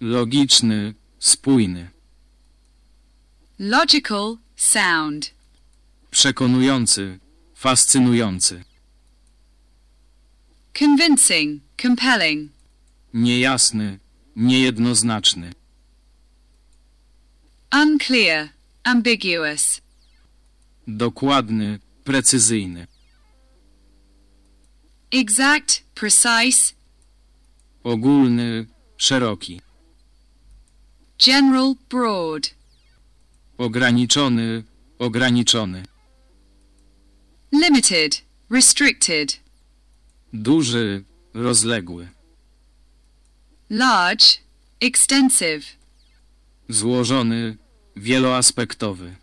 logiczny, spójny, logical, sound, przekonujący, fascynujący, convincing, compelling, niejasny, niejednoznaczny, unclear, ambiguous, dokładny, precyzyjny, exact, precise, ogólny, szeroki, general, broad, ograniczony, ograniczony, limited, restricted, duży, rozległy, large, extensive, złożony, wieloaspektowy,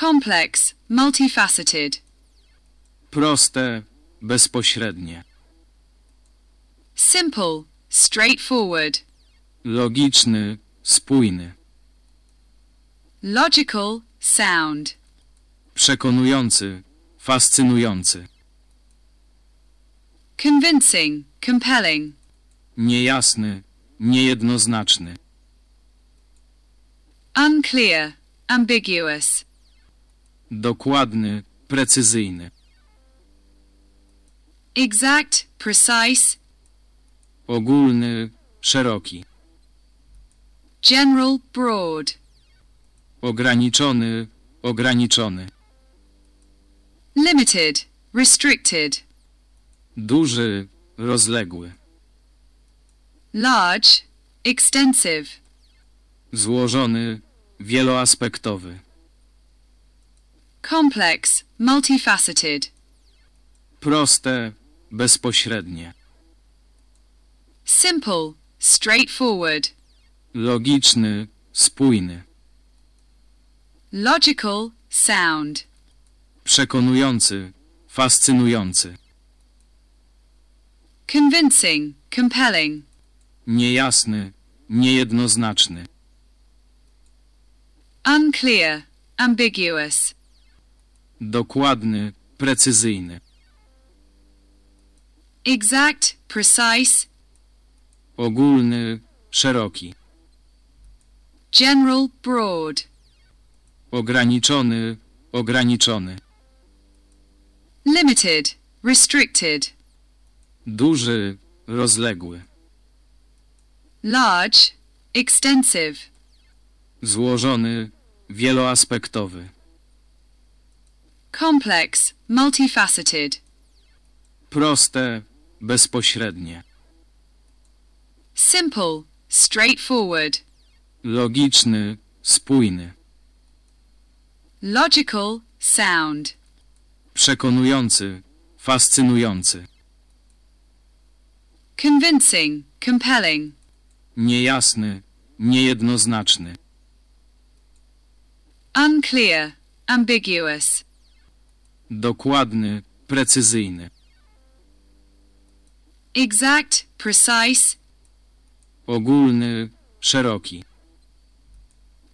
complex, multifaceted, proste, bezpośrednie, simple, straightforward, logiczny, spójny, logical, sound, przekonujący, fascynujący, convincing, compelling, niejasny, niejednoznaczny, unclear, ambiguous, dokładny, precyzyjny, exact, precise, ogólny, szeroki, general, broad, ograniczony, ograniczony, limited, restricted, duży, rozległy, large, extensive, złożony, wieloaspektowy, complex, multifaceted, proste, bezpośrednie, simple, straightforward, logiczny, spójny, logical, sound, przekonujący, fascynujący, convincing, compelling, niejasny, niejednoznaczny, unclear, ambiguous, dokładny, precyzyjny, exact, precise, ogólny, szeroki, general, broad, ograniczony, ograniczony, limited, restricted, duży, rozległy, large, extensive, złożony, wieloaspektowy, complex, multifaceted, proste, bezpośrednie, simple, straightforward, logiczny, spójny, logical, sound, przekonujący, fascynujący, convincing, compelling, niejasny, niejednoznaczny, unclear, ambiguous, dokładny, precyzyjny, exact, precise, ogólny, szeroki,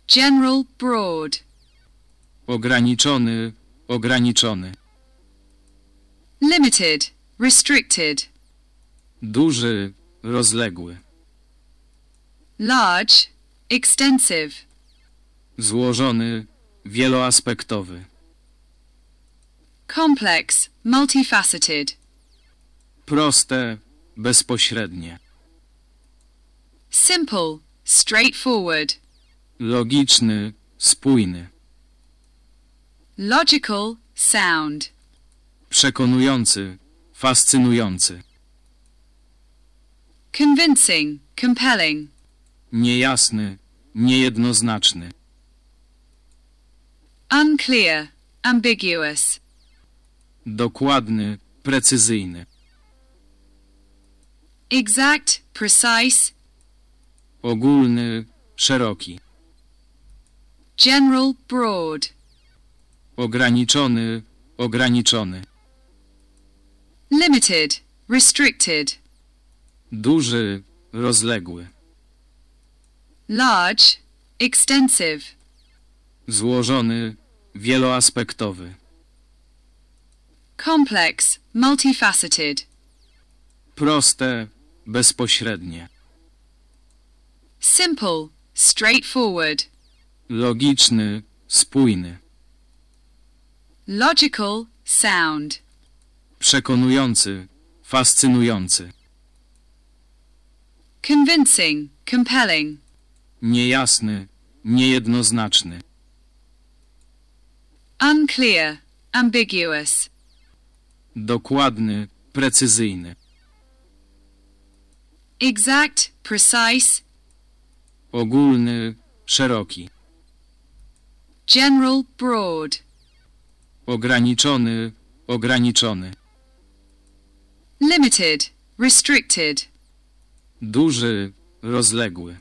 general, broad, ograniczony, ograniczony, limited, restricted, duży, rozległy, large, extensive, złożony, wieloaspektowy, complex, multifaceted, proste, bezpośrednie, simple, straightforward, logiczny, spójny, logical, sound, przekonujący, fascynujący, convincing, compelling, niejasny, niejednoznaczny, unclear, ambiguous, dokładny, precyzyjny, exact, precise, ogólny, szeroki, general, broad, ograniczony, ograniczony, limited, restricted, duży, rozległy, large, extensive, złożony, wieloaspektowy, complex, multifaceted, proste, bezpośrednie, Simple, straightforward. Logiczny, spójny, Logical, sound. przekonujący, fascynujący, Convincing, compelling. niejasny, niejednoznaczny, Unclear, ambiguous. dokładny, precyzyjny, Exact, precise. ogólny, szeroki, General, broad. ograniczony, ograniczony, Limited, restricted. duży, rozległy,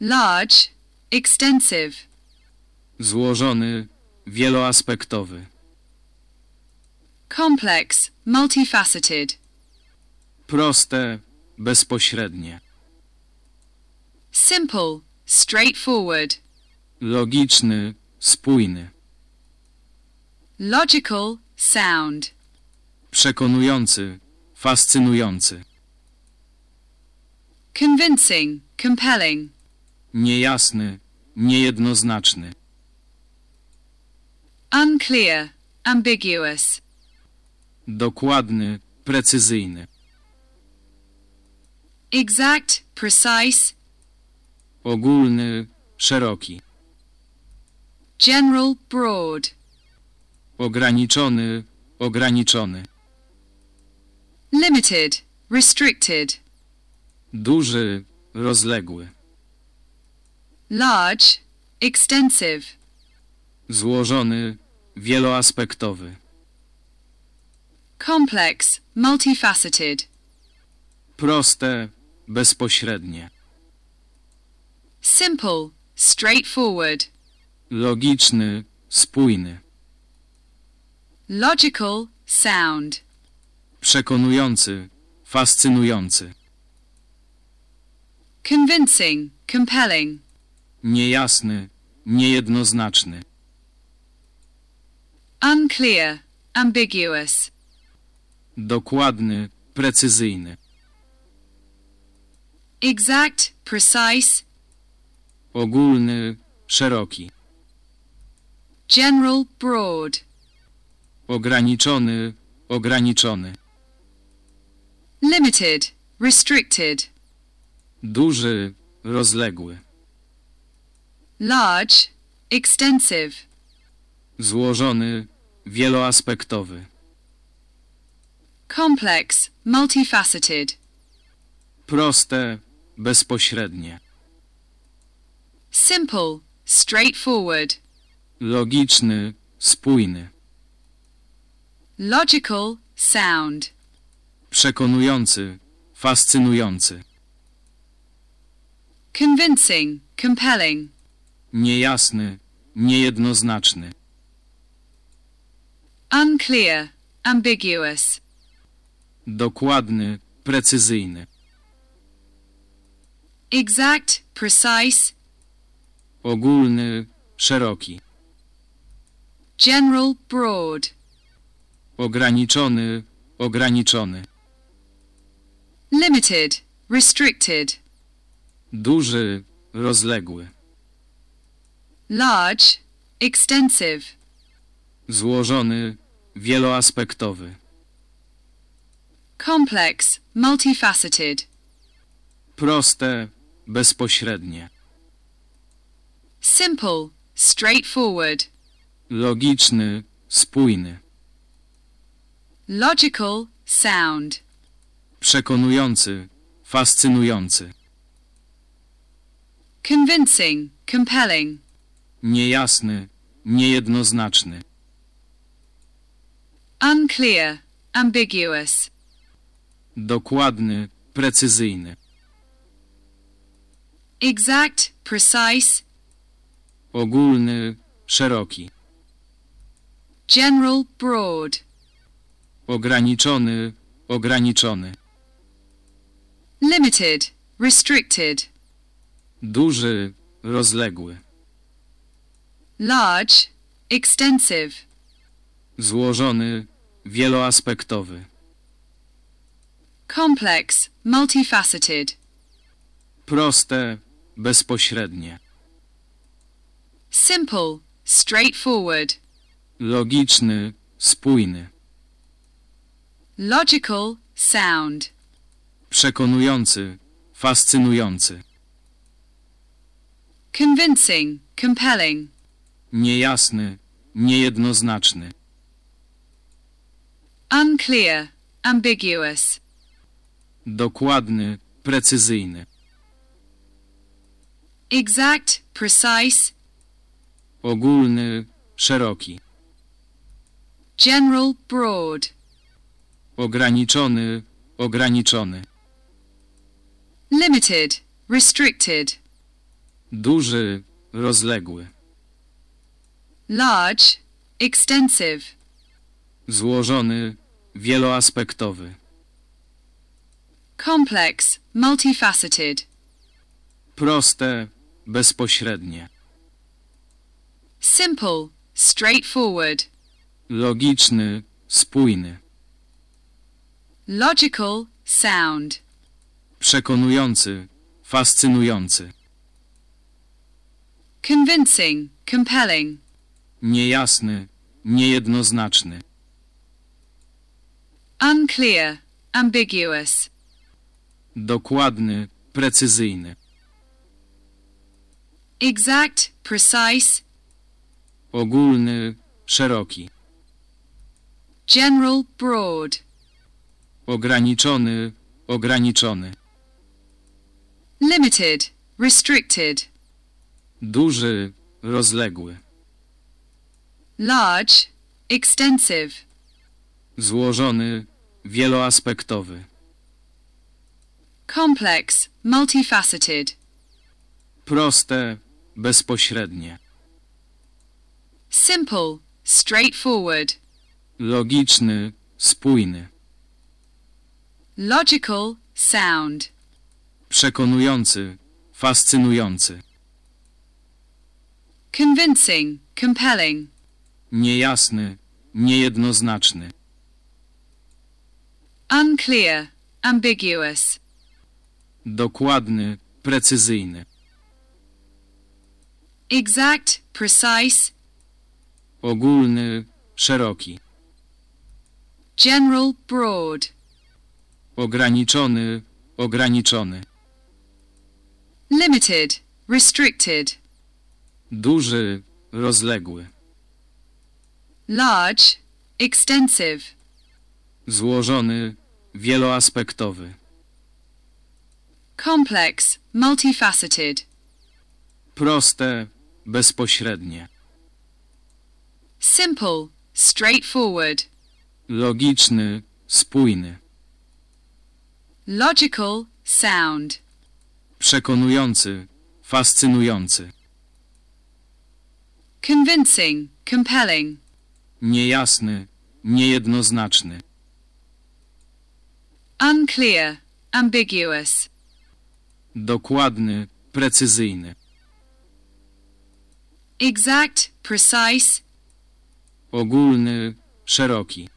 Large, extensive. złożony, wieloaspektowy, Complex, multifaceted. proste, bezpośrednie, Simple, straightforward. Logiczny, spójny, Logical, sound. przekonujący, fascynujący, Convincing, compelling. niejasny, niejednoznaczny, Unclear, ambiguous. dokładny, precyzyjny, Exact, precise. ogólny, szeroki, General, broad. ograniczony, ograniczony, Limited, restricted. duży, rozległy, Large, extensive. złożony, wieloaspektowy, Complex, multifaceted. proste, bezpośrednie, Simple, straightforward. Logiczny, spójny, Logical, sound. przekonujący, fascynujący, Convincing, compelling. niejasny, niejednoznaczny, Unclear, ambiguous. dokładny, precyzyjny, Exact, precise. ogólny, szeroki, General, broad. ograniczony, ograniczony, Limited, restricted. duży, rozległy, Large, extensive. złożony, wieloaspektowy, Complex, multifaceted. proste, bezpośrednie, Simple, straightforward. Logiczny, spójny, Logical, sound. przekonujący, fascynujący, Convincing, compelling. niejasny, niejednoznaczny, Unclear, ambiguous. dokładny, precyzyjny, Exact, precise. ogólny, szeroki, General, broad. ograniczony, ograniczony, Limited, restricted. duży, rozległy, Large, extensive. złożony, wieloaspektowy, Complex, multifaceted. proste, bezpośrednie, Simple, straightforward. Logiczny, spójny, Logical, sound. przekonujący, fascynujący, Convincing, compelling. niejasny, niejednoznaczny, Unclear, ambiguous. dokładny, precyzyjny, Exact, precise. ogólny, szeroki, General, broad. ograniczony, ograniczony, Limited, restricted. duży, rozległy, Large, extensive. złożony, wieloaspektowy, Complex, multifaceted. Proste, bezpośrednie. simple, straightforward, Logiczny, spójny. logical, sound, Przekonujący, fascynujący. convincing, compelling, Niejasny, niejednoznaczny. unclear, ambiguous, Dokładny, precyzyjny. exact, precise, Ogólny, szeroki. General, broad, Ograniczony, ograniczony. limited, restricted, Duży, rozległy. large, extensive, Złożony, wieloaspektowy. complex, multifaceted, Proste, bezpośrednie. simple, straightforward, Logiczny, spójny. logical, sound, Przekonujący, fascynujący. convincing, compelling, Niejasny, niejednoznaczny. unclear, ambiguous, Dokładny, precyzyjny. exact, precise, Ogólny, szeroki. General, broad, Ograniczony, ograniczony. limited, restricted, Duży, rozległy. large, extensive, Złożony, wieloaspektowy. complex, multifaceted, Proste, bezpośrednie. simple, straightforward, Logiczny, spójny. logical, sound, Przekonujący, fascynujący. convincing, compelling, Niejasny, niejednoznaczny. unclear, ambiguous, Dokładny, precyzyjny. exact, precise, Ogólny, szeroki. General, broad, Ograniczony, ograniczony. limited, restricted, Duży, rozległy. large, extensive, Złożony, wieloaspektowy. complex, multifaceted, Proste, bezpośrednie. simple, straightforward, Logiczny, spójny. logical, sound, Przekonujący, fascynujący. convincing, compelling, Niejasny, niejednoznaczny. unclear, ambiguous, Dokładny, precyzyjny. exact, precise, Ogólny, szeroki.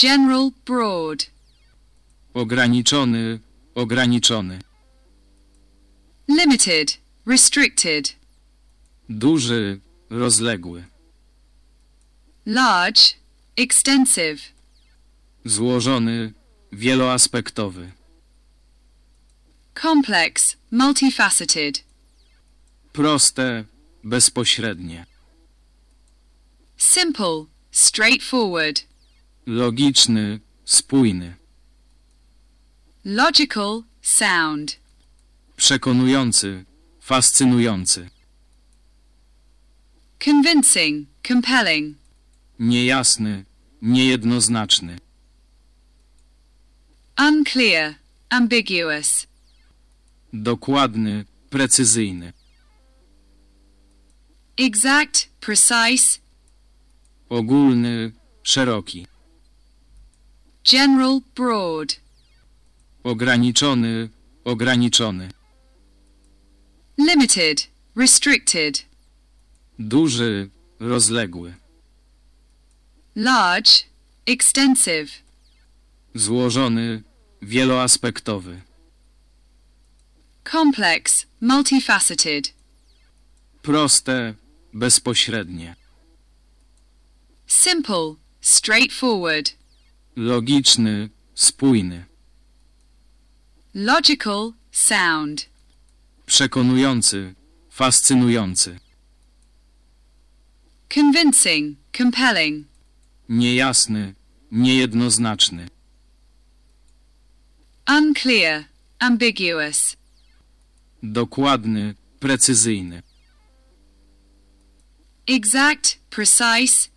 General, broad, Ograniczony, ograniczony. limited, restricted, Duży, rozległy. large, extensive, Złożony, wieloaspektowy. complex, multifaceted, Proste, bezpośrednie. simple, straightforward, Logiczny, spójny. logical, sound, Przekonujący, fascynujący. convincing, compelling, Niejasny, niejednoznaczny. unclear, ambiguous, Dokładny, precyzyjny. exact, precise, Ogólny, szeroki. General, broad, Ograniczony, ograniczony. limited, restricted, Duży, rozległy. large, extensive, Złożony, wieloaspektowy. complex, multifaceted, proste, bezpośrednie, simple, straightforward, logiczny, spójny, logical, sound, przekonujący, fascynujący, convincing, compelling, niejasny, niejednoznaczny, unclear, ambiguous, dokładny, precyzyjny, exact, precise,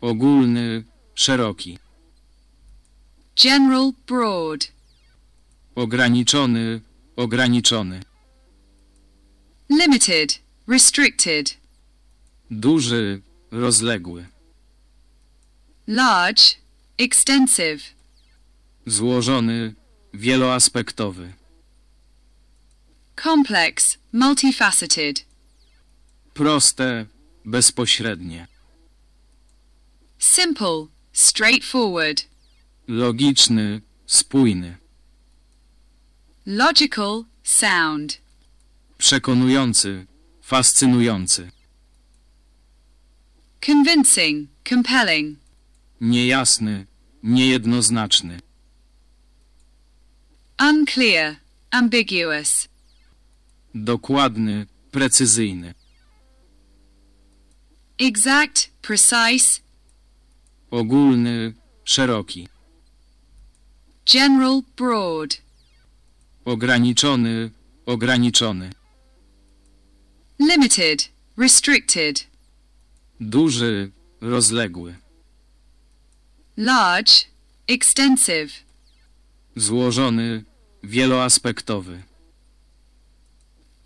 ogólny, szeroki, general, broad, ograniczony, ograniczony, limited, restricted, duży, rozległy, large, extensive, złożony, wieloaspektowy, complex, multifaceted, proste, bezpośrednie, simple, straightforward, logiczny, spójny, logical, sound, przekonujący, fascynujący, convincing, compelling, niejasny, niejednoznaczny, unclear, ambiguous, dokładny, precyzyjny, exact, precise, ogólny, szeroki, general, broad, ograniczony, ograniczony, limited, restricted, duży, rozległy, large, extensive, złożony, wieloaspektowy,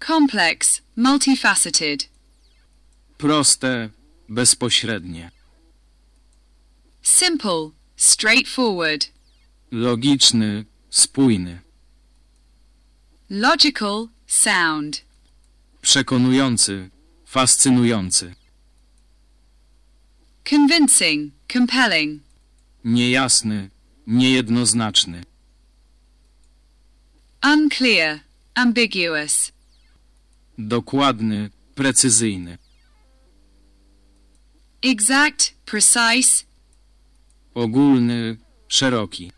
complex, multifaceted, proste, bezpośrednie, simple, straightforward, logiczny, spójny, logical, sound, przekonujący, fascynujący, convincing, compelling, niejasny, niejednoznaczny, unclear, ambiguous, dokładny, precyzyjny, exact, precise, ogólny, szeroki,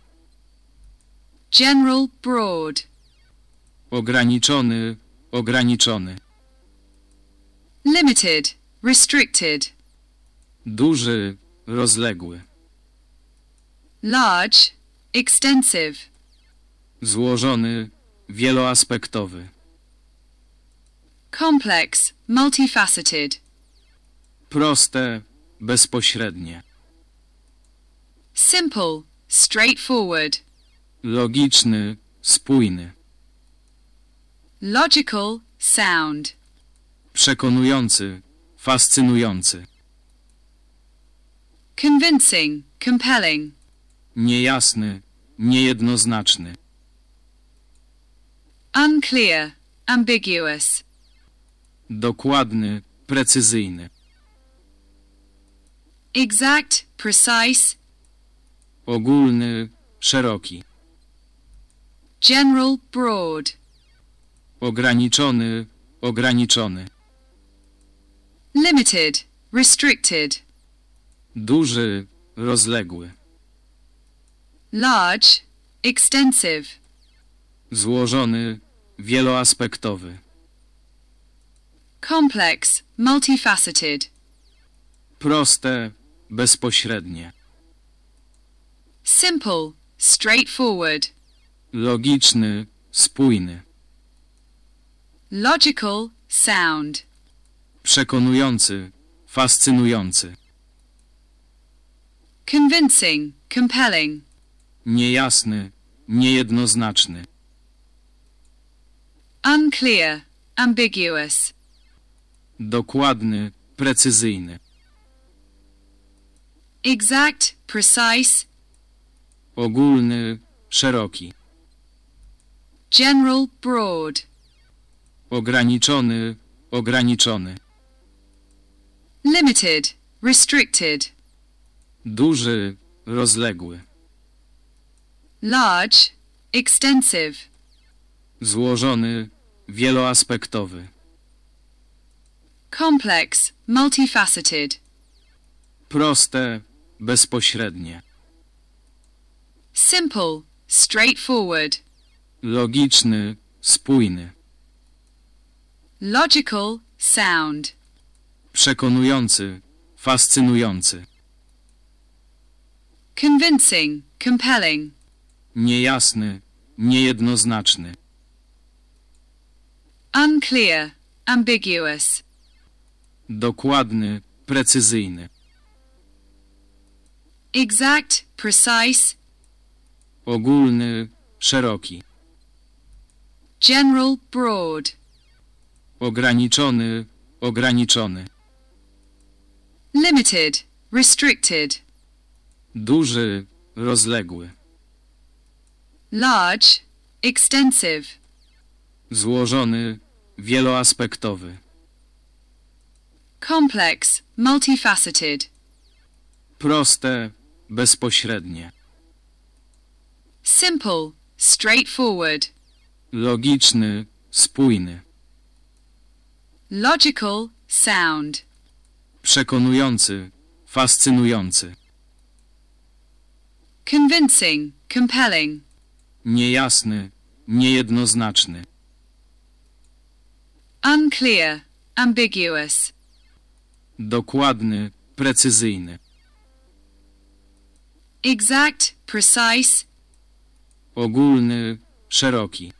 general, broad, ograniczony, ograniczony, limited, restricted, duży, rozległy, large, extensive, złożony, wieloaspektowy, complex, multifaceted, proste, bezpośrednie, simple, straightforward, logiczny, spójny, logical, sound, przekonujący, fascynujący, convincing, compelling, niejasny, niejednoznaczny, unclear, ambiguous, dokładny, precyzyjny, exact, precise, ogólny, szeroki, general, broad, ograniczony, ograniczony, limited, restricted, duży, rozległy, large, extensive, złożony, wieloaspektowy, complex, multifaceted, proste, bezpośrednie, simple, straightforward, logiczny, spójny, logical, sound, przekonujący, fascynujący, convincing, compelling, niejasny, niejednoznaczny, unclear, ambiguous, dokładny, precyzyjny, exact, precise, ogólny, szeroki, general, broad, ograniczony, ograniczony, limited, restricted, duży, rozległy, large, extensive, Złożony, wieloaspektowy. complex, multifaceted, Proste, bezpośrednie. simple, straightforward, Logiczny, spójny. logical, sound, Przekonujący, fascynujący. convincing, compelling, Niejasny, niejednoznaczny. unclear, ambiguous, Dokładny, precyzyjny. exact, precise, Ogólny, szeroki. General, broad, Ograniczony, ograniczony. limited, restricted, Duży, rozległy. large, extensive, Złożony, wieloaspektowy. complex, multifaceted, Proste, bezpośrednie. simple, straightforward, Logiczny, spójny. logical, sound, Przekonujący, fascynujący. convincing, compelling, Niejasny, niejednoznaczny. unclear, ambiguous, Dokładny, precyzyjny. exact, precise, Ogólny, szeroki.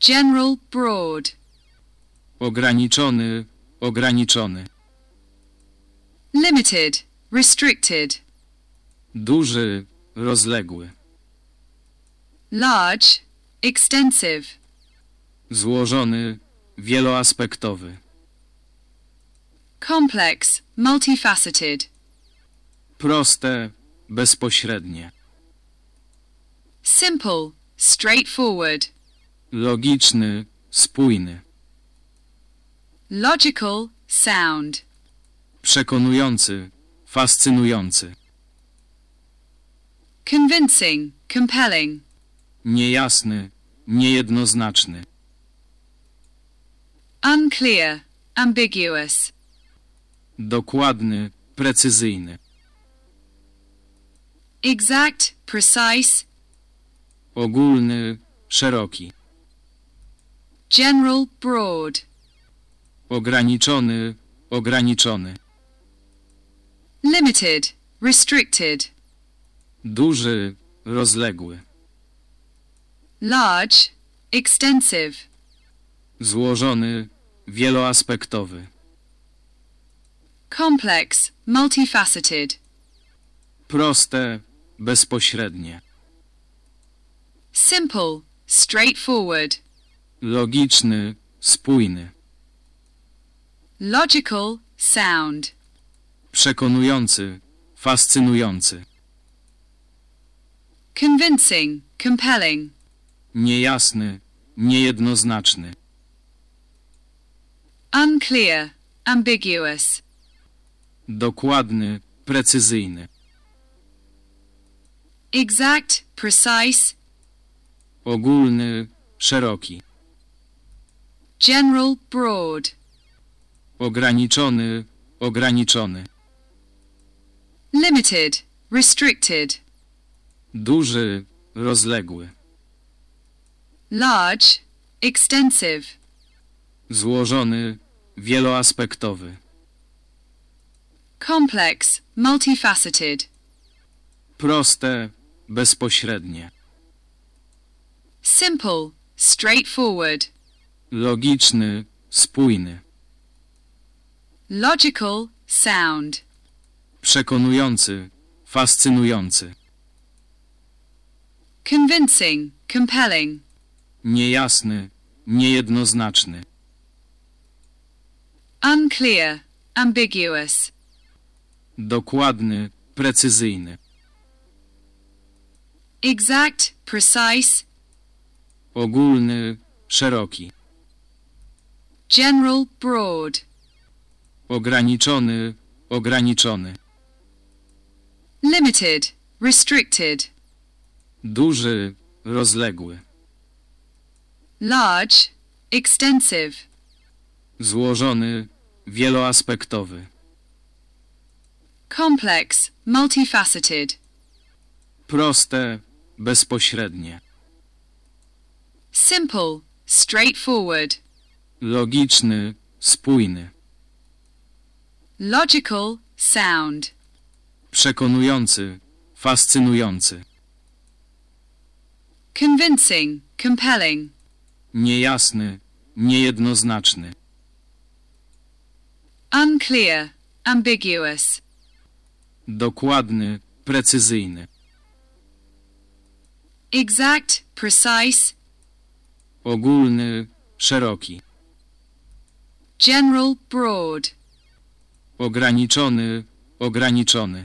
General, broad, Ograniczony, ograniczony. limited, restricted, Duży, rozległy. large, extensive, Złożony, wieloaspektowy. complex, multifaceted, Proste, bezpośrednie. simple, straightforward, Logiczny, spójny. logical, sound, Przekonujący, fascynujący. convincing, compelling, Niejasny, niejednoznaczny. unclear, ambiguous, Dokładny, precyzyjny. exact, precise, Ogólny, szeroki. General, broad, Ograniczony, ograniczony. limited, restricted, Duży, rozległy. large, extensive, Złożony, wieloaspektowy. complex, multifaceted, Proste, bezpośrednie. simple, straightforward, Logiczny, spójny. logical, sound, Przekonujący, fascynujący. convincing, compelling, Niejasny, niejednoznaczny. unclear, ambiguous, Dokładny, precyzyjny. exact, precise, Ogólny, szeroki. General, broad, Ograniczony, ograniczony. limited, restricted, Duży, rozległy. large, extensive, Złożony, wieloaspektowy. complex, multifaceted, Proste, bezpośrednie. simple, straightforward, Logiczny, spójny. logical, sound, Przekonujący, fascynujący. convincing, compelling, Niejasny, niejednoznaczny. unclear, ambiguous, Dokładny, precyzyjny. exact, precise, Ogólny, szeroki. General, broad, Ograniczony, ograniczony. limited, restricted, Duży, rozległy. large, extensive, Złożony, wieloaspektowy. complex, multifaceted, Proste, bezpośrednie. simple, straightforward, Logiczny, spójny. logical, sound, Przekonujący, fascynujący. convincing, compelling, Niejasny, niejednoznaczny. unclear, ambiguous, Dokładny, precyzyjny. exact, precise, Ogólny, szeroki. General, broad, Ograniczony, ograniczony.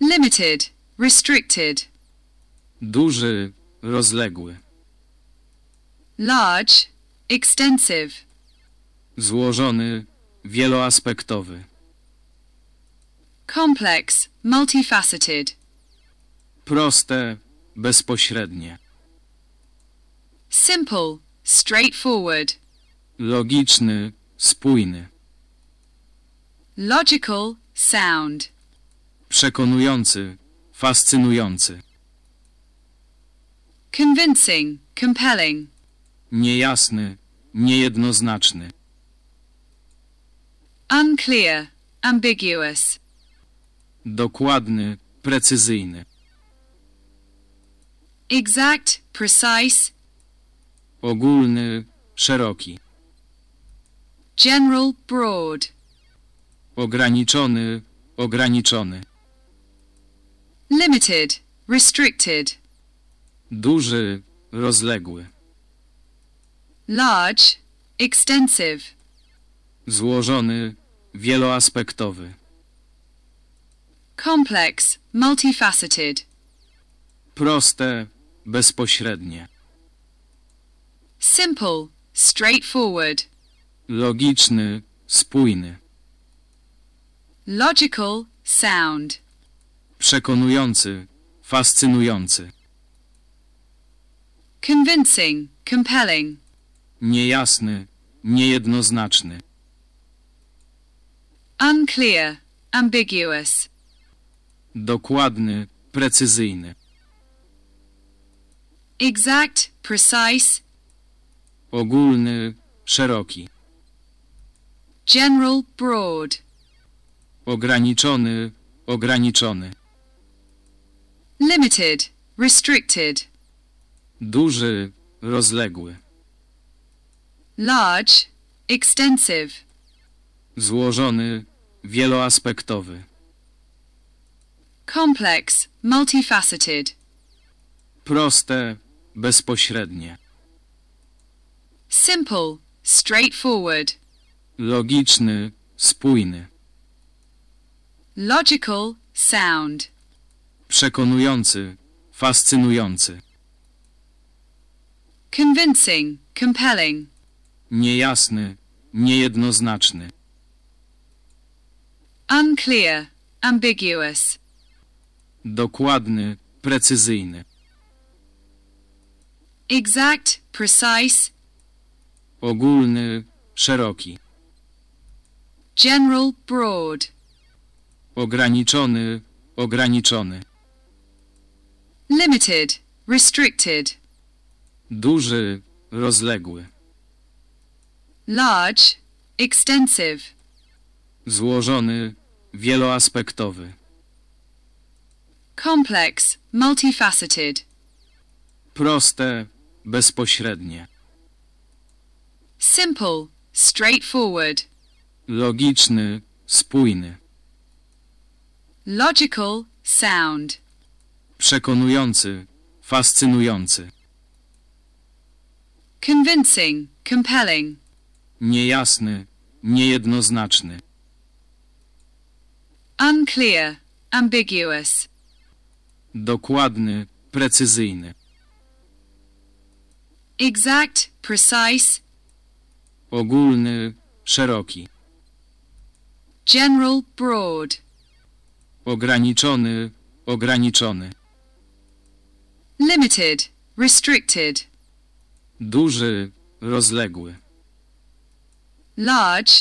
limited, restricted, Duży, rozległy. large, extensive, Złożony, wieloaspektowy. complex, multifaceted, Proste, bezpośrednie. simple, straightforward, Logiczny, spójny. logical, sound, Przekonujący, fascynujący. convincing, compelling, Niejasny, niejednoznaczny. unclear, ambiguous, Dokładny, precyzyjny. exact, precise, Ogólny, szeroki. General, broad, Ograniczony, ograniczony. limited, restricted, Duży, rozległy. large, extensive, Złożony, wieloaspektowy. complex, multifaceted, Proste, bezpośrednie. simple, straightforward, Logiczny, spójny. logical, sound, Przekonujący, fascynujący. convincing, compelling, Niejasny, niejednoznaczny. unclear, ambiguous, Dokładny, precyzyjny. exact, precise, Ogólny, szeroki. General, broad, Ograniczony, ograniczony. limited, restricted, Duży, rozległy. large, extensive, Złożony, wieloaspektowy. complex, multifaceted, Proste, bezpośrednie. simple, straightforward, Logiczny, spójny. logical, sound, Przekonujący, fascynujący. convincing, compelling, Niejasny, niejednoznaczny. unclear, ambiguous, Dokładny, precyzyjny. exact, precise, Ogólny, szeroki. General, broad, Ograniczony, ograniczony. limited, restricted, duży, rozległy, large, extensive, Złożony, wieloaspektowy. complex, multifaceted, Proste, bezpośrednie. simple, straightforward, Logiczny, spójny. logical, sound, Przekonujący, fascynujący. convincing, compelling, Niejasny, niejednoznaczny. unclear, ambiguous, Dokładny, precyzyjny. exact, precise, Ogólny, szeroki. General, broad, Ograniczony, ograniczony. limited, restricted, duży, rozległy, large,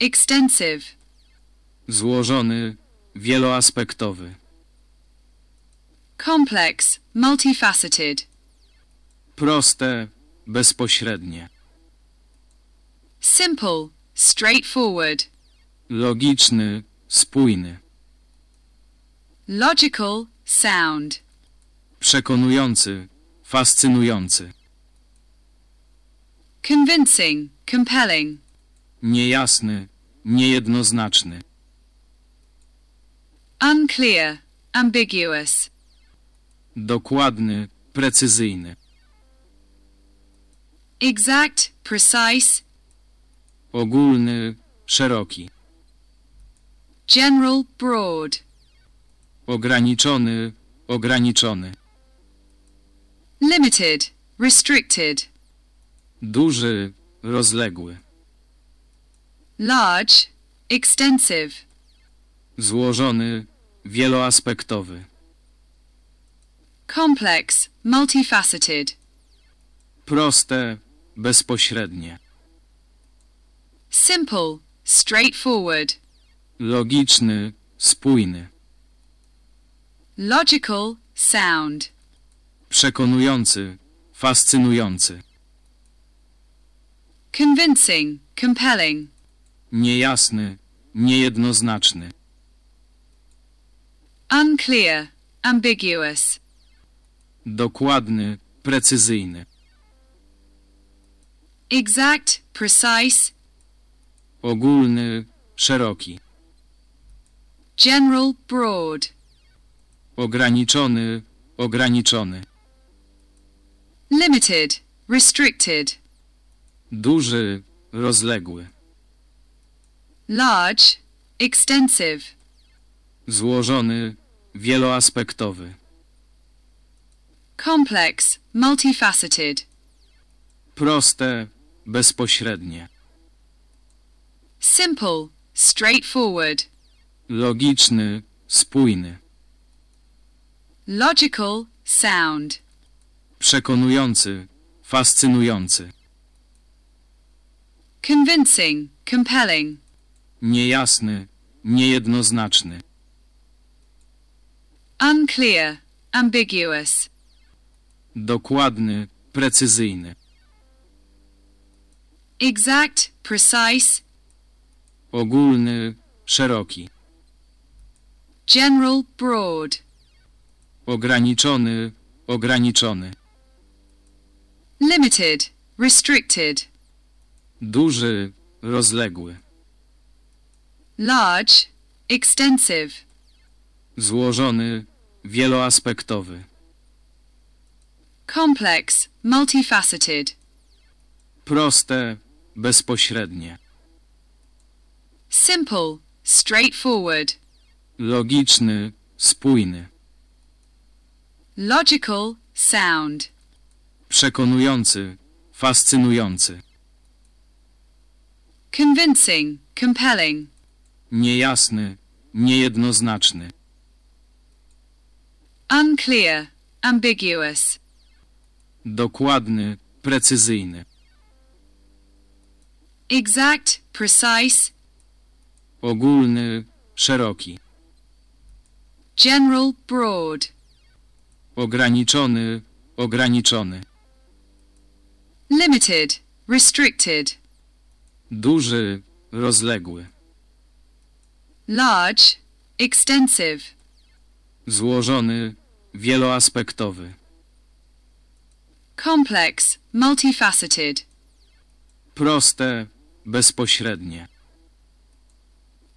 extensive, złożony, wieloaspektowy, complex, multifaceted, proste, bezpośrednie, simple, straightforward, logiczny, spójny, logical, sound, przekonujący, fascynujący, convincing, compelling, niejasny, niejednoznaczny, unclear, ambiguous, dokładny, precyzyjny, exact, precise, ogólny, szeroki, general, broad, ograniczony, ograniczony, limited, restricted, duży, rozległy, large, extensive, złożony, wieloaspektowy, complex, multifaceted, proste, bezpośrednie, simple, straightforward, logiczny, spójny, logical, sound, przekonujący, fascynujący, convincing, compelling, niejasny, niejednoznaczny, unclear, ambiguous, dokładny, precyzyjny, exact, precise, ogólny, szeroki, general, broad, ograniczony, ograniczony, limited, restricted, duży, rozległy, large, extensive, złożony, wieloaspektowy, complex, multifaceted, proste, bezpośrednie, simple, straightforward, logiczny, spójny, logical, sound, przekonujący, fascynujący, convincing, compelling, niejasny, niejednoznaczny, unclear, ambiguous, dokładny, precyzyjny, exact, precise, ogólny, szeroki, general, broad, ograniczony, ograniczony, limited, restricted, duży, rozległy, large, extensive, złożony, wieloaspektowy, complex, multifaceted, proste, bezpośrednie, simple, straightforward, logiczny, spójny, logical, sound, przekonujący, fascynujący, convincing, compelling, niejasny, niejednoznaczny, unclear, ambiguous, dokładny, precyzyjny, exact, precise, ogólny, szeroki, general, broad, ograniczony, ograniczony, limited, restricted, duży, rozległy, large, extensive, złożony, wieloaspektowy, complex, multifaceted, proste, bezpośrednie,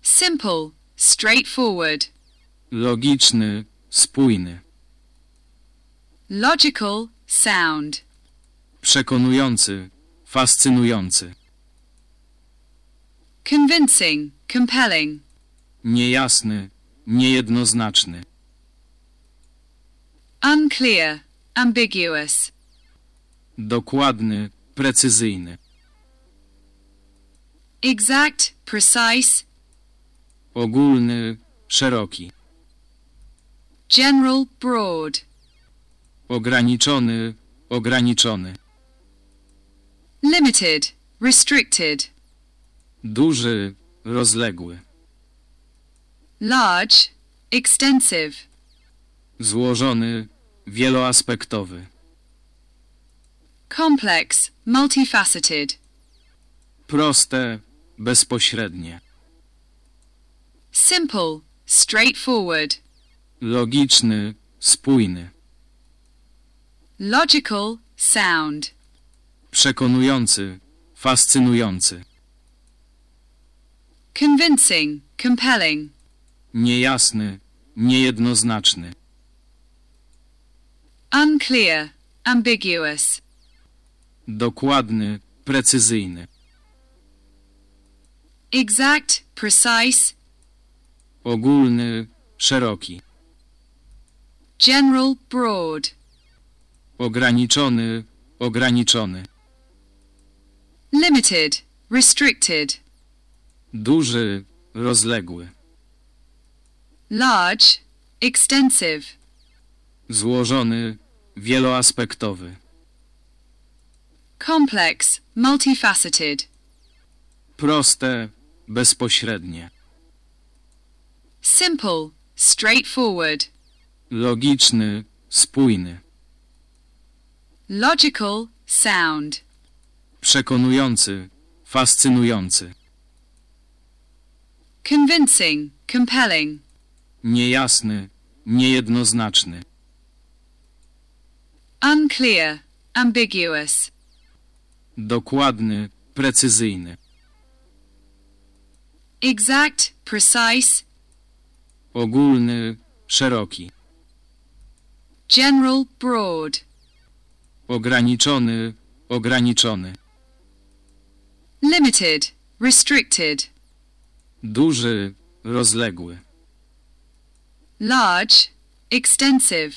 simple, straightforward, logiczny, spójny, logical, sound, przekonujący, fascynujący, convincing, compelling, niejasny, niejednoznaczny, unclear, ambiguous, dokładny, precyzyjny, exact, precise, ogólny, szeroki, general, broad, ograniczony, ograniczony, limited, restricted, duży, rozległy, large, extensive, złożony, wieloaspektowy, complex, multifaceted, proste, bezpośrednie, simple, straightforward, logiczny, spójny, logical, sound, przekonujący, fascynujący, convincing, compelling, niejasny, niejednoznaczny, unclear, ambiguous, dokładny, precyzyjny, exact, precise, ogólny, szeroki, general, broad, ograniczony, ograniczony, limited, restricted, duży, rozległy, large, extensive, złożony, wieloaspektowy, complex, multifaceted, proste, bezpośrednie, simple, straightforward, logiczny, spójny, logical, sound, przekonujący, fascynujący, convincing, compelling, niejasny, niejednoznaczny, unclear, ambiguous, dokładny, precyzyjny, exact, precise, ogólny, szeroki, general, broad, ograniczony, ograniczony, limited, restricted, duży, rozległy, large, extensive,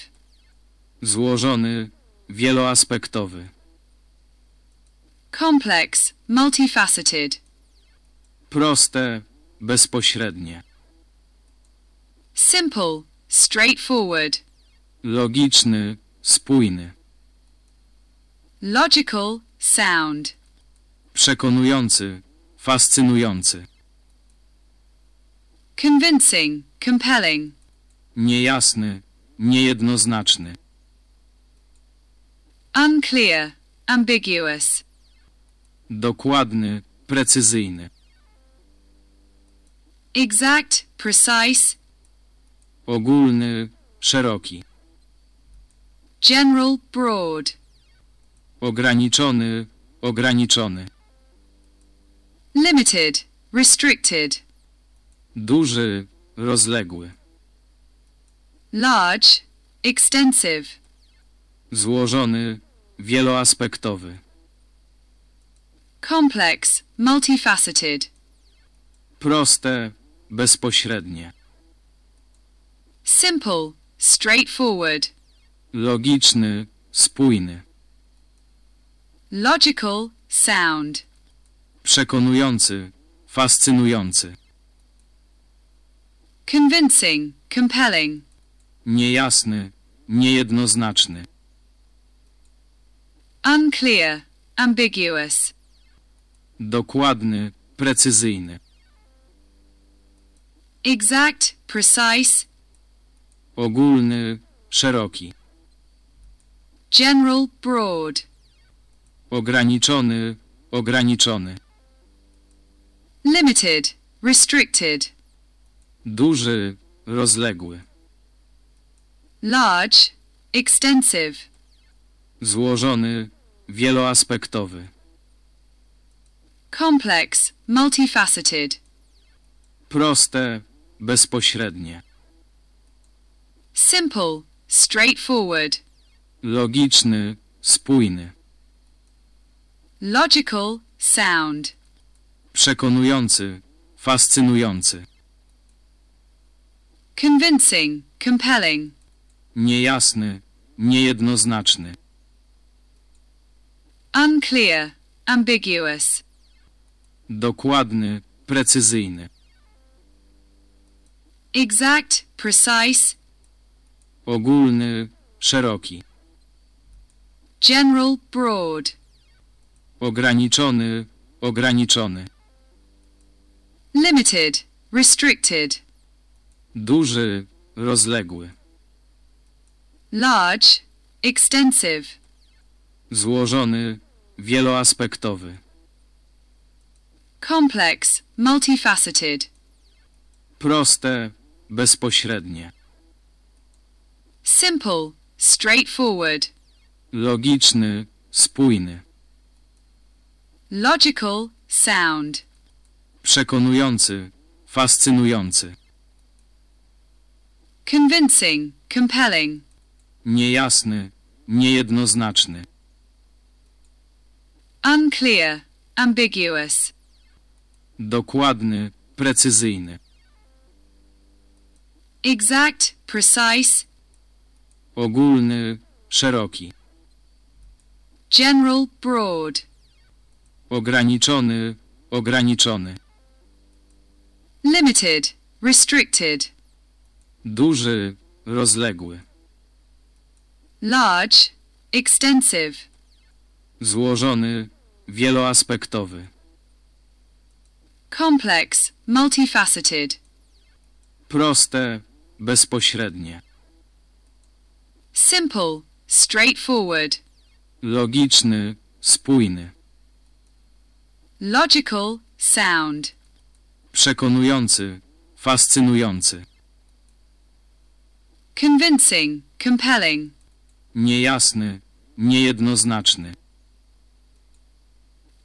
złożony, wieloaspektowy, complex, multifaceted, proste, bezpośrednie, simple, straightforward, logiczny, spójny, logical, sound, przekonujący, fascynujący, convincing, compelling, niejasny, niejednoznaczny, unclear, ambiguous, dokładny, precyzyjny, exact, precise, ogólny, szeroki, general, broad, ograniczony, ograniczony, limited, restricted, duży, rozległy, large, extensive, złożony, wieloaspektowy, complex, multifaceted, proste, bezpośrednie, simple, straightforward, logiczny, spójny, logical, sound, przekonujący, fascynujący, convincing, compelling, niejasny, niejednoznaczny, unclear, ambiguous, dokładny, precyzyjny, exact, precise, ogólny, szeroki, general, broad, ograniczony, ograniczony, limited, restricted, duży, rozległy, large, extensive, złożony, wieloaspektowy, complex, multifaceted, proste, bezpośrednie, simple, straightforward, logiczny, spójny, logical, sound, przekonujący, fascynujący, convincing, compelling, niejasny, niejednoznaczny, unclear, ambiguous, dokładny, precyzyjny, exact, precise, ogólny, szeroki, general, broad, ograniczony, ograniczony, limited, restricted, duży, rozległy, large, extensive, złożony, wieloaspektowy, complex, multifaceted, proste, bezpośrednie, simple, straightforward, logiczny, spójny, logical, sound, przekonujący, fascynujący, convincing, compelling, niejasny, niejednoznaczny, unclear, ambiguous, dokładny, precyzyjny, exact, precise, ogólny, szeroki, general, broad, ograniczony, ograniczony, limited, restricted, duży, rozległy, large, extensive, złożony, wieloaspektowy, complex, multifaceted, proste, bezpośrednie, simple, straightforward, logiczny, spójny, logical, sound, przekonujący, fascynujący, convincing, compelling, niejasny, niejednoznaczny,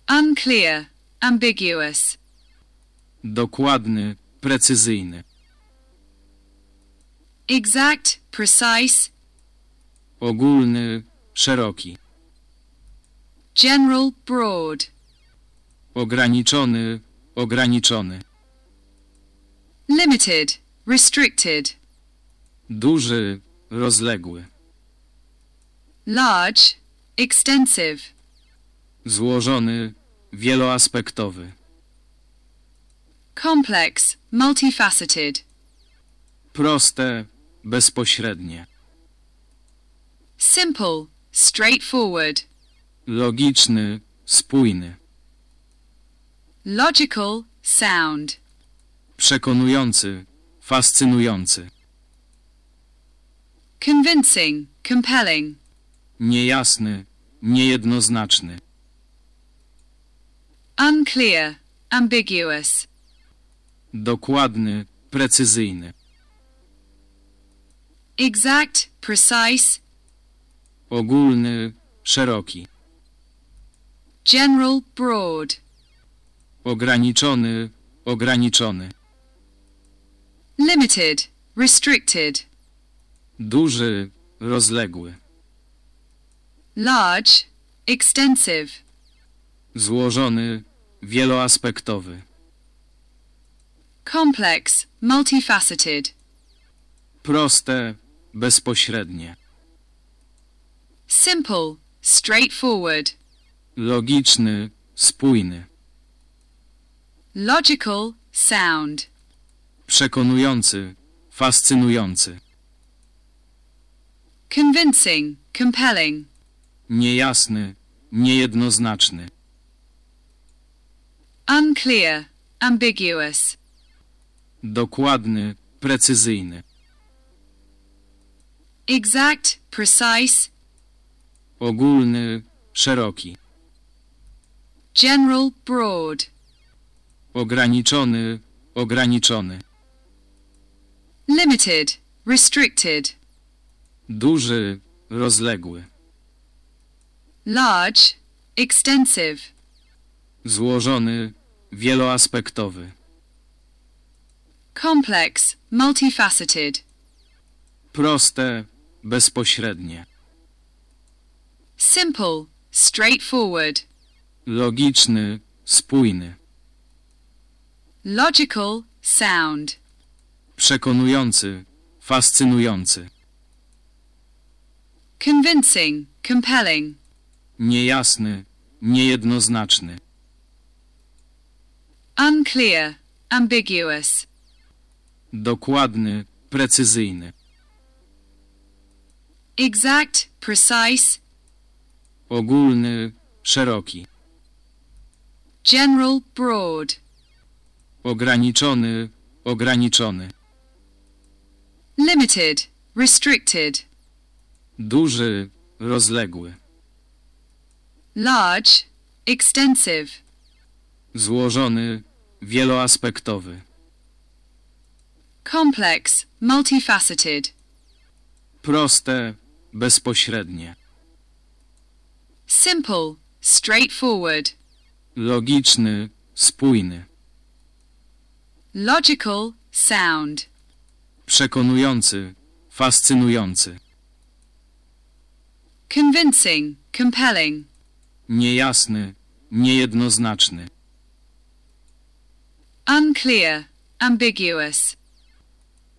unclear, ambiguous, dokładny, precyzyjny, exact, precise, ogólny, szeroki, general, broad, ograniczony, ograniczony, limited, restricted, duży, rozległy, large, extensive, złożony, wieloaspektowy, complex, multifaceted, proste, bezpośrednie, simple, straightforward, logiczny, spójny, logical, sound, przekonujący, fascynujący, convincing, compelling, niejasny, niejednoznaczny, unclear, ambiguous, dokładny, precyzyjny, exact, precise, ogólny, szeroki, general, broad, ograniczony, ograniczony, limited, restricted, duży, rozległy, large, extensive, złożony, wieloaspektowy, complex, multifaceted, proste, bezpośrednie, simple, straightforward, logiczny, spójny, logical, sound, przekonujący, fascynujący, convincing, compelling, niejasny, niejednoznaczny, unclear, ambiguous, dokładny, precyzyjny, exact, precise, ogólny, szeroki, general, broad, ograniczony, ograniczony, limited, restricted, duży, rozległy, large, extensive, złożony, wieloaspektowy, complex, multifaceted, proste, bezpośrednie, simple, straightforward, logiczny, spójny, logical, sound, przekonujący, fascynujący, convincing, compelling, niejasny, niejednoznaczny, unclear, ambiguous, dokładny, precyzyjny, exact, precise, ogólny, szeroki, general, broad, ograniczony, ograniczony, limited, restricted, duży, rozległy, large, extensive, złożony, wieloaspektowy, complex, multifaceted, proste, bezpośrednie, simple, straightforward, logiczny, spójny, logical, sound, przekonujący, fascynujący, convincing, compelling, niejasny, niejednoznaczny, unclear, ambiguous,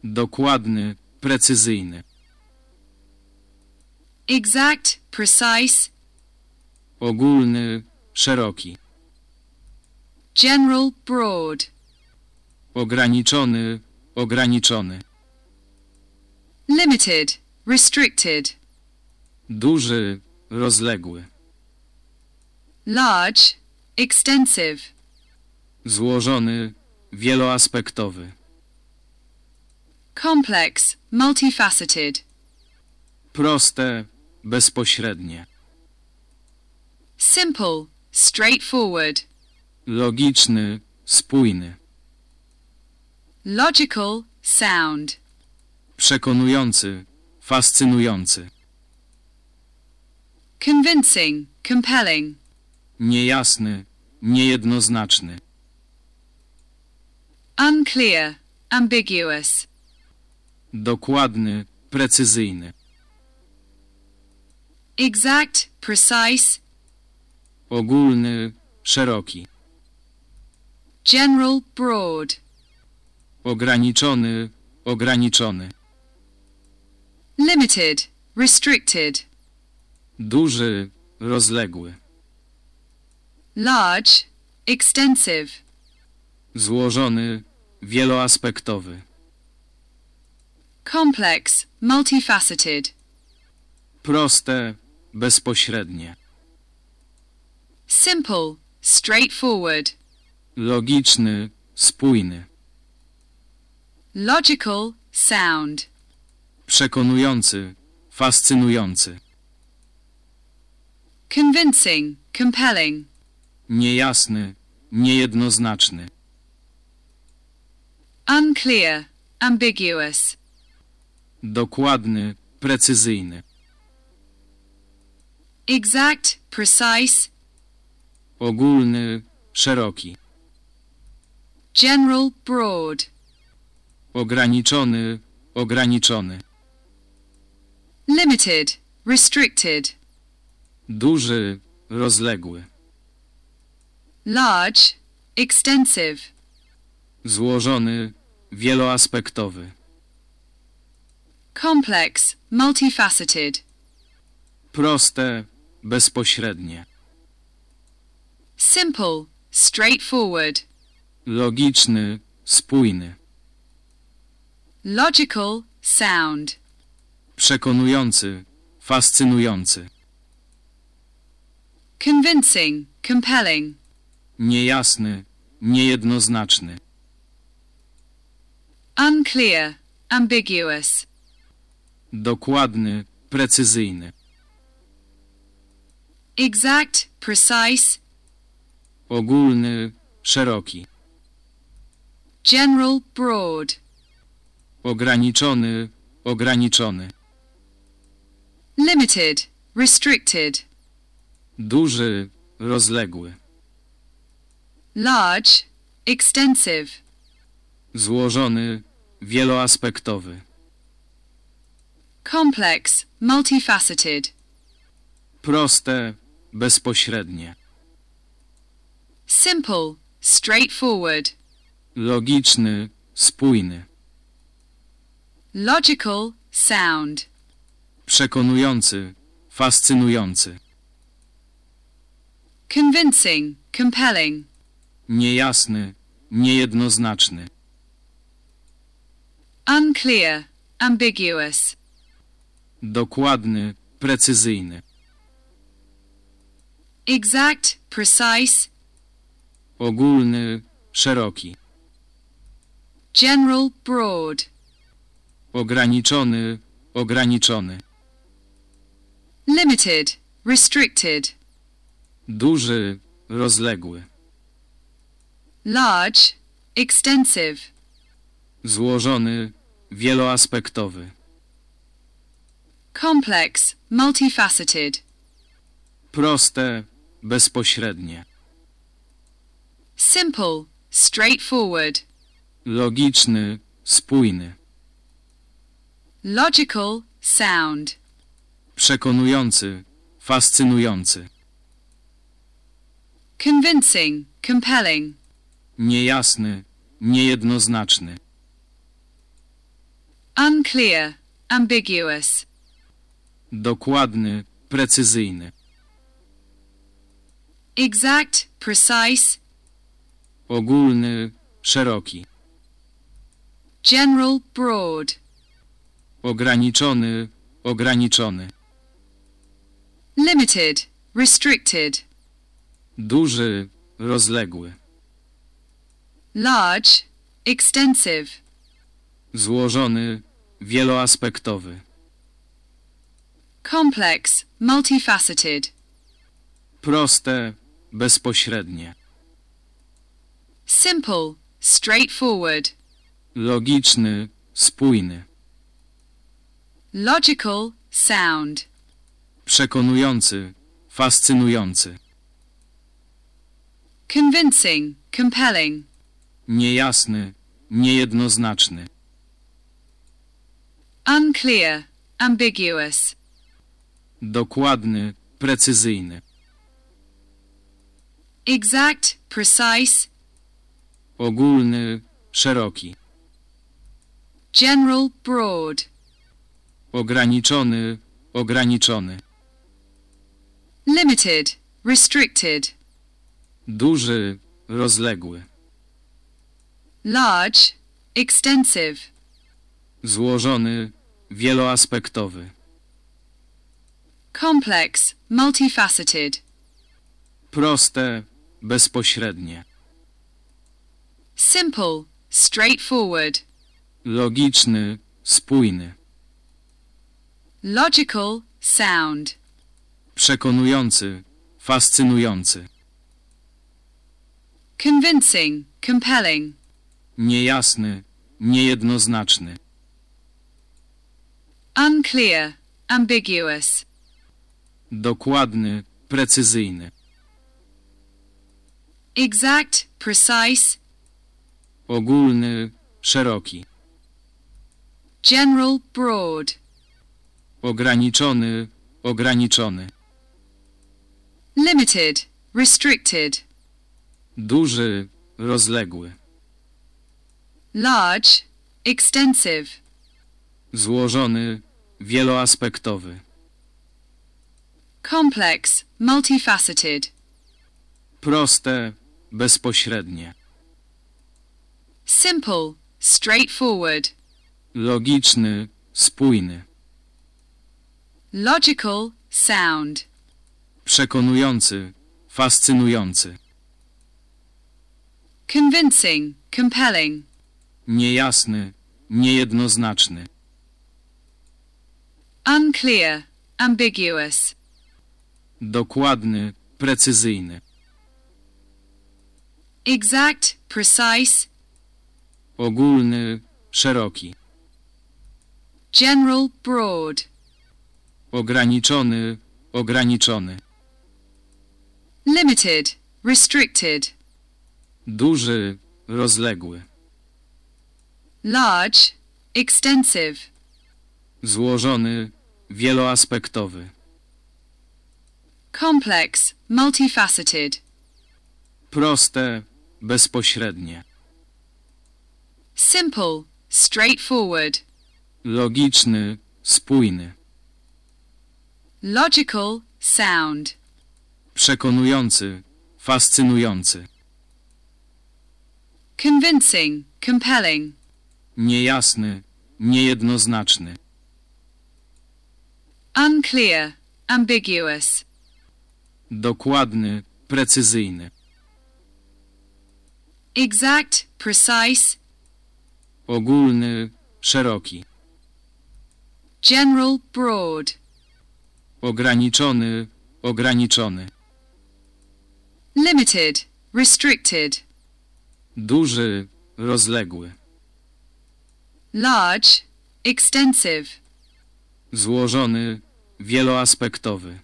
dokładny, precyzyjny, exact, precise, ogólny, szeroki, general, broad, ograniczony, ograniczony, limited, restricted, duży, rozległy, large, extensive, złożony, wieloaspektowy, complex, multifaceted, proste, bezpośrednie, simple, straightforward, logiczny, spójny, logical, sound, przekonujący, fascynujący, convincing, compelling, niejasny, niejednoznaczny, unclear, ambiguous, dokładny, precyzyjny, exact, precise, ogólny, szeroki, general, broad, ograniczony, ograniczony, limited, restricted, duży, rozległy, large, extensive, złożony, wieloaspektowy, complex, multifaceted, proste, bezpośrednie, simple, straightforward, logiczny, spójny, logical, sound, przekonujący, fascynujący, convincing, compelling, niejasny, niejednoznaczny, unclear, ambiguous, dokładny, precyzyjny, exact, precise, ogólny, szeroki, general, broad, ograniczony, ograniczony, limited, restricted, duży, rozległy, large, extensive, złożony, wieloaspektowy, complex, multifaceted, proste, bezpośrednie, simple, straightforward, logiczny, spójny, logical, sound, przekonujący, fascynujący, convincing, compelling, niejasny, niejednoznaczny, unclear, ambiguous, dokładny, precyzyjny,, exact, precise, ogólny, szeroki, general, broad, ograniczony, ograniczony, limited, restricted, duży, rozległy, large, extensive, złożony, wieloaspektowy, complex, multifaceted, proste, bezpośrednie, simple, straightforward, logiczny, spójny, logical, sound, przekonujący, fascynujący, convincing, compelling, niejasny, niejednoznaczny, unclear, ambiguous, dokładny, precyzyjny, exact, precise, ogólny, szeroki, general, broad, ograniczony, ograniczony, limited, restricted, duży, rozległy, large, extensive, złożony, wieloaspektowy, complex, multifaceted, proste, bezpośrednie, simple, straightforward, logiczny, spójny, logical, sound, przekonujący, fascynujący, convincing, compelling, niejasny, niejednoznaczny, unclear, ambiguous, dokładny, precyzyjny, exact, precise, ogólny, szeroki, general, broad, ograniczony, ograniczony, limited, restricted, duży, rozległy, large, extensive, złożony, wieloaspektowy, complex, multifaceted, proste, bezpośrednie, simple, straightforward, logiczny, spójny, logical, sound, przekonujący, fascynujący, convincing, compelling, niejasny, niejednoznaczny, unclear, ambiguous, dokładny, precyzyjny, exact, precise, ogólny, szeroki, general, broad, ograniczony, ograniczony, limited, restricted, duży, rozległy, large, extensive, złożony, wieloaspektowy, complex, multifaceted, proste, bezpośrednie, simple, straightforward, logiczny, spójny, logical, sound, przekonujący, fascynujący, convincing, compelling, niejasny, niejednoznaczny, unclear, ambiguous, dokładny, precyzyjny, exact, precise, ogólny, szeroki, general, broad, ograniczony, ograniczony, limited, restricted, duży, rozległy, large, extensive, złożony, wieloaspektowy, complex, multifaceted, proste, bezpośrednie, simple, straightforward, logiczny, spójny, logical, sound, przekonujący, fascynujący, convincing, compelling, niejasny, niejednoznaczny, unclear, ambiguous, dokładny, precyzyjny, exact, precise, ogólny, szeroki, general, broad, ograniczony, ograniczony, limited, restricted, duży, rozległy, large, extensive, złożony, wieloaspektowy, complex, multifaceted, proste, bezpośrednie, simple, straightforward, logiczny, spójny, logical, sound, przekonujący, fascynujący, convincing, compelling, niejasny, niejednoznaczny, unclear, ambiguous, dokładny, precyzyjny, exact, precise, ogólny, szeroki, general, broad, ograniczony, ograniczony, limited, restricted, duży, rozległy, large, extensive, złożony, wieloaspektowy,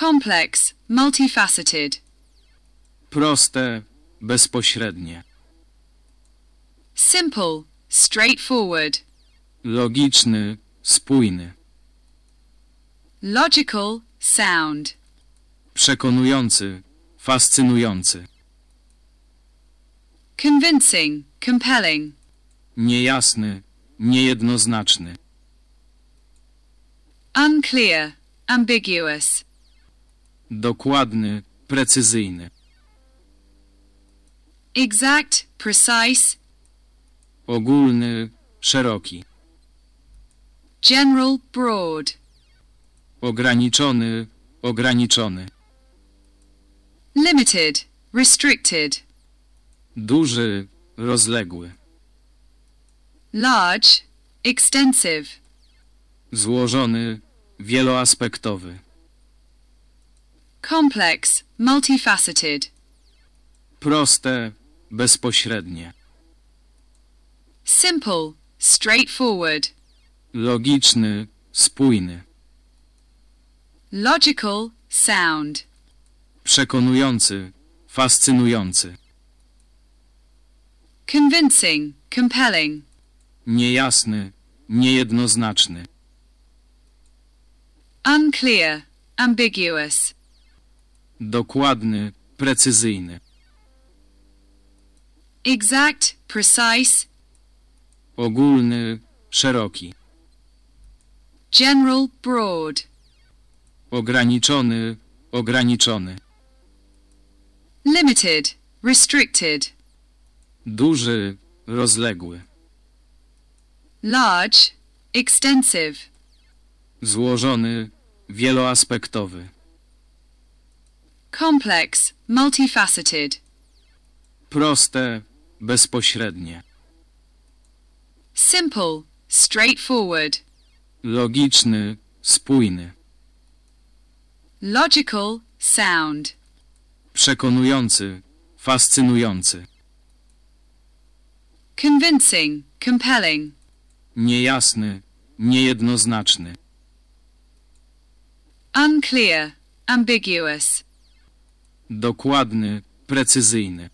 complex, multifaceted, proste, bezpośrednie, simple, straightforward, logiczny, spójny, logical, sound, przekonujący, fascynujący, convincing, compelling, niejasny, niejednoznaczny, unclear, ambiguous, dokładny, precyzyjny, exact, precise, ogólny, szeroki, general, broad, ograniczony, ograniczony, limited, restricted, duży, rozległy, large, extensive, złożony, wieloaspektowy, complex, multifaceted, proste, bezpośrednie, simple, straightforward, logiczny, spójny, logical, sound, przekonujący, fascynujący, convincing, compelling, niejasny, niejednoznaczny, unclear, ambiguous, dokładny, precyzyjny, exact, precise, ogólny, szeroki, general, broad, ograniczony, ograniczony, limited, restricted, duży, rozległy, large, extensive, złożony, wieloaspektowy, complex, multifaceted, proste, bezpośrednie, simple, straightforward, logiczny, spójny, logical, sound, przekonujący, fascynujący, convincing, compelling, niejasny, niejednoznaczny, unclear, ambiguous, dokładny, precyzyjny,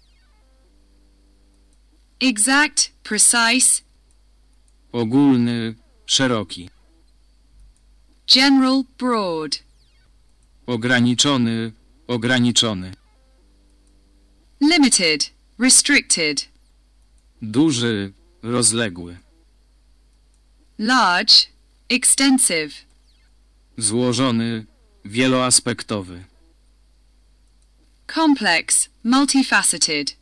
exact, precise, ogólny, szeroki, general, broad, ograniczony, ograniczony, limited, restricted, duży, rozległy, large, extensive, złożony, wieloaspektowy, complex, multifaceted,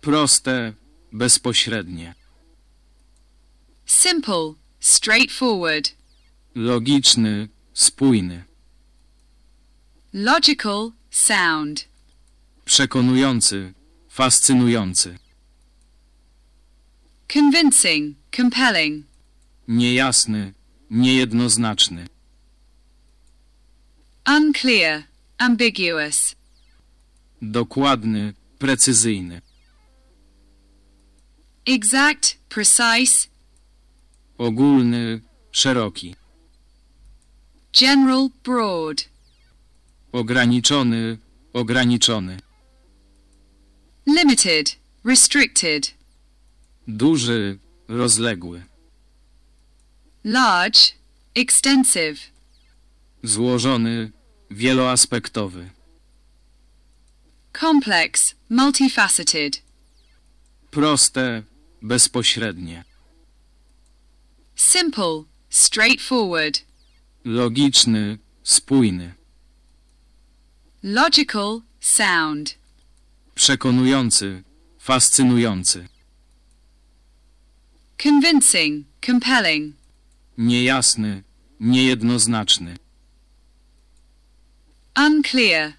proste, bezpośrednie, simple, straightforward, logiczny, spójny, logical, sound, przekonujący, fascynujący, convincing, compelling, niejasny, niejednoznaczny, unclear, ambiguous, dokładny, precyzyjny, exact, precise, ogólny, szeroki, general, broad, ograniczony, ograniczony, limited, restricted, duży, rozległy, large, extensive, złożony, wieloaspektowy, complex, multifaceted, proste, bezpośrednie, simple, straightforward, logiczny, spójny, logical, sound, przekonujący, fascynujący, convincing, compelling, niejasny, niejednoznaczny, unclear,